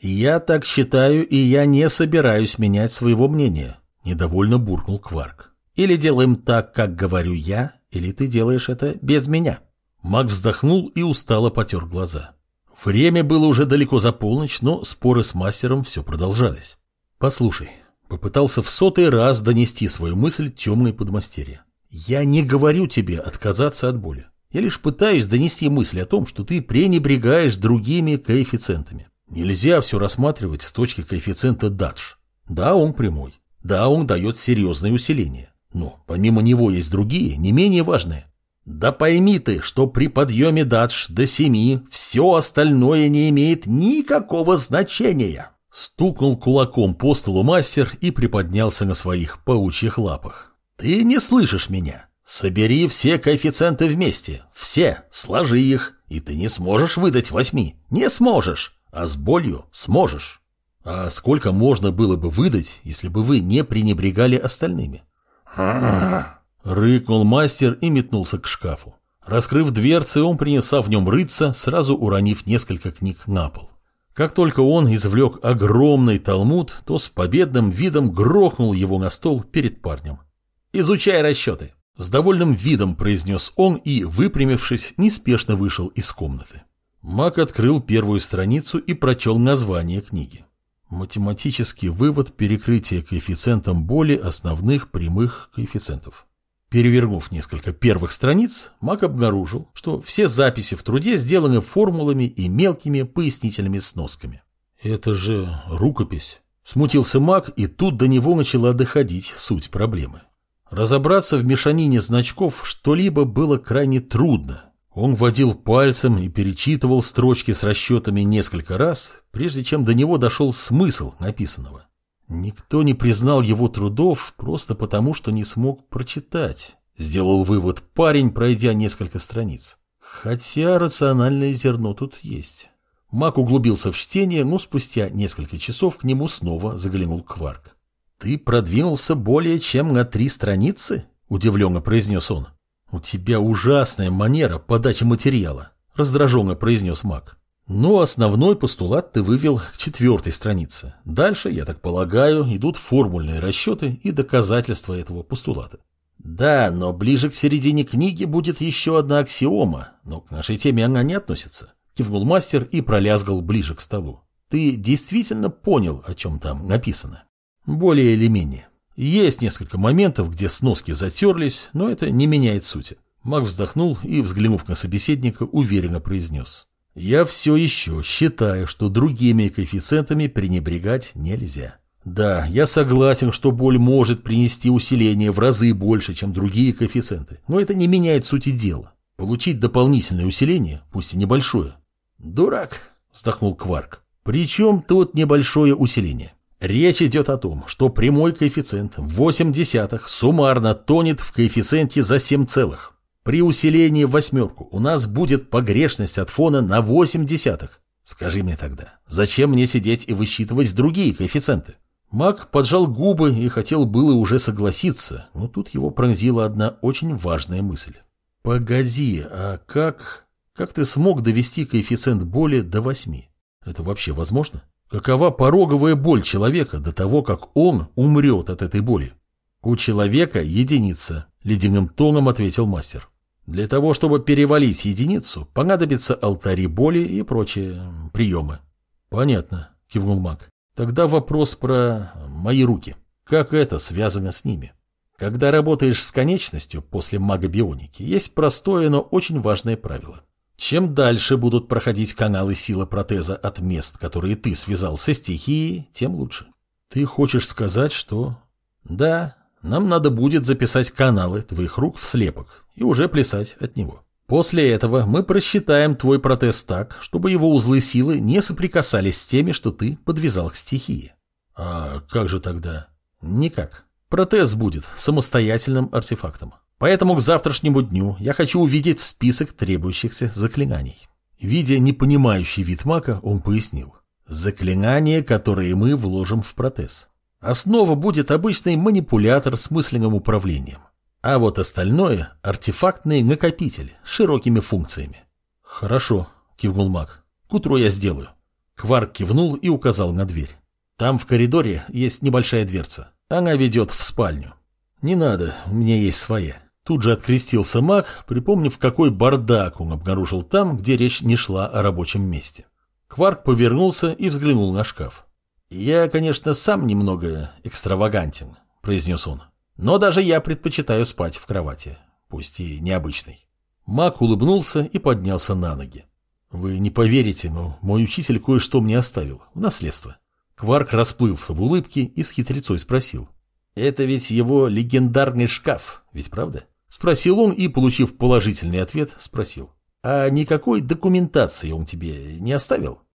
«Я так считаю, и я не собираюсь менять своего мнения», – недовольно буркнул Кварк. «Или делаем так, как говорю я, или ты делаешь это без меня». Маг вздохнул и устало потер глаза. Время было уже далеко за полночь, но споры с мастером все продолжались. «Послушай», — попытался в сотый раз донести свою мысль темной подмастерье. «Я не говорю тебе отказаться от боли. Я лишь пытаюсь донести мысль о том, что ты пренебрегаешь другими коэффициентами. Нельзя все рассматривать с точки коэффициента дадж. Да, он прямой. Да, он дает серьезное усиление. Но помимо него есть другие, не менее важные. Да пойми ты, что при подъеме дадж до семи все остальное не имеет никакого значения. Стукнул кулаком по столу мастер и приподнялся на своих паучьих лапах. Ты не слышишь меня. Собери все коэффициенты вместе. Все, сложи их, и ты не сможешь выдать восьми. Не сможешь. А с болью сможешь. А сколько можно было бы выдать, если бы вы не пренебрегали остальными? Рыкнул мастер и метнулся к шкафу. Раскрыв дверцы, он принялся в нем рыться, сразу уронив несколько книг на пол. Как только он извлек огромный талмуд, то с победным видом грохнул его на стол перед парнем. «Изучай расчеты!» С довольным видом произнес он и, выпрямившись, неспешно вышел из комнаты. Мак открыл первую страницу и прочел название книги. Математический вывод перекрытия коэффициентом боли основных прямых коэффициентов. Перевернув несколько первых страниц, Мак обнаружил, что все записи в труде сделаны формулами и мелкими пояснительными сносками. «Это же рукопись!» Смутился Мак, и тут до него начала доходить суть проблемы. Разобраться в мешанине значков что-либо было крайне трудно. Он водил пальцем и перечитывал строчки с расчетами несколько раз, прежде чем до него дошел смысл написанного. Никто не признал его трудов просто потому, что не смог прочитать. Сделал вывод парень, пройдя несколько страниц. Хотя рациональное зерно тут есть. Мак углубился в чтение, но спустя несколько часов к нему снова заглянул Кварк. «Ты продвинулся более чем на три страницы?» – удивленно произнес он. «У тебя ужасная манера подачи материала», – раздраженно произнес Мак. Но основной постулат ты вывел к четвертой странице. Дальше, я так полагаю, идут формульные расчеты и доказательства этого постулата. Да, но ближе к середине книги будет еще одна аксиома, но к нашей теме она не относится. Кивнул мастер и пролязгал ближе к столу. Ты действительно понял, о чем там написано? Более или менее. Есть несколько моментов, где сноски затерлись, но это не меняет сути. Маг вздохнул и, взглянув на собеседника, уверенно произнес. Я все еще считаю, что другими коэффициентами пренебрегать нельзя. Да, я согласен, что боль может принести усиление в разы больше, чем другие коэффициенты, но это не меняет сути дела. Получить дополнительное усиление, пусть и небольшое. Дурак, вздохнул Кварк. Причем тут небольшое усиление? Речь идет о том, что прямой коэффициент в 8 десятых суммарно тонет в коэффициенте за 7 целых. При усилении в восьмерку у нас будет погрешность от фона на 8 десятых. Скажи мне тогда, зачем мне сидеть и высчитывать другие коэффициенты? Мак поджал губы и хотел было уже согласиться, но тут его пронзила одна очень важная мысль. «Погоди, а как... как ты смог довести коэффициент боли до восьми? Это вообще возможно? Какова пороговая боль человека до того, как он умрет от этой боли?» «У человека единица», — ледяным тоном ответил мастер. «Для того, чтобы перевалить единицу, понадобятся алтари боли и прочие приемы». «Понятно», — кивнул маг. «Тогда вопрос про мои руки. Как это связано с ними?» Когда работаешь с конечностью после магобионики, есть простое, но очень важное правило. Чем дальше будут проходить каналы силы протеза от мест, которые ты связал со стихией, тем лучше. Ты хочешь сказать, что... Да, нам надо будет записать каналы твоих рук в слепок и уже плясать от него. После этого мы просчитаем твой протез так, чтобы его узлы силы не соприкасались с теми, что ты подвязал к стихии. А как же тогда? Никак. Протез будет самостоятельным артефактом. Поэтому к завтрашнему дню я хочу увидеть список требующихся заклинаний. Видя непонимающий вид мака, он пояснил. Заклинания, которые мы вложим в протез. Основа будет обычный манипулятор с мысленным управлением. А вот остальное – артефактный накопитель с широкими функциями. «Хорошо», – кивнул маг. «К утру я сделаю». Кварк кивнул и указал на дверь. Там в коридоре есть небольшая дверца. Она ведет в спальню. Не надо, у меня есть своя. Тут же открестился маг, припомнив, какой бардак он обнаружил там, где речь не шла о рабочем месте. Кварк повернулся и взглянул на шкаф. «Я, конечно, сам немного экстравагантен», — произнес он. «Но даже я предпочитаю спать в кровати, пусть и необычной». Маг улыбнулся и поднялся на ноги. «Вы не поверите, но мой учитель кое-что мне оставил, в наследство». Кварк расплылся в улыбке и с хитрецой спросил. «Это ведь его легендарный шкаф, ведь правда?» Спросил он и, получив положительный ответ, спросил. «А никакой документации он тебе не оставил?»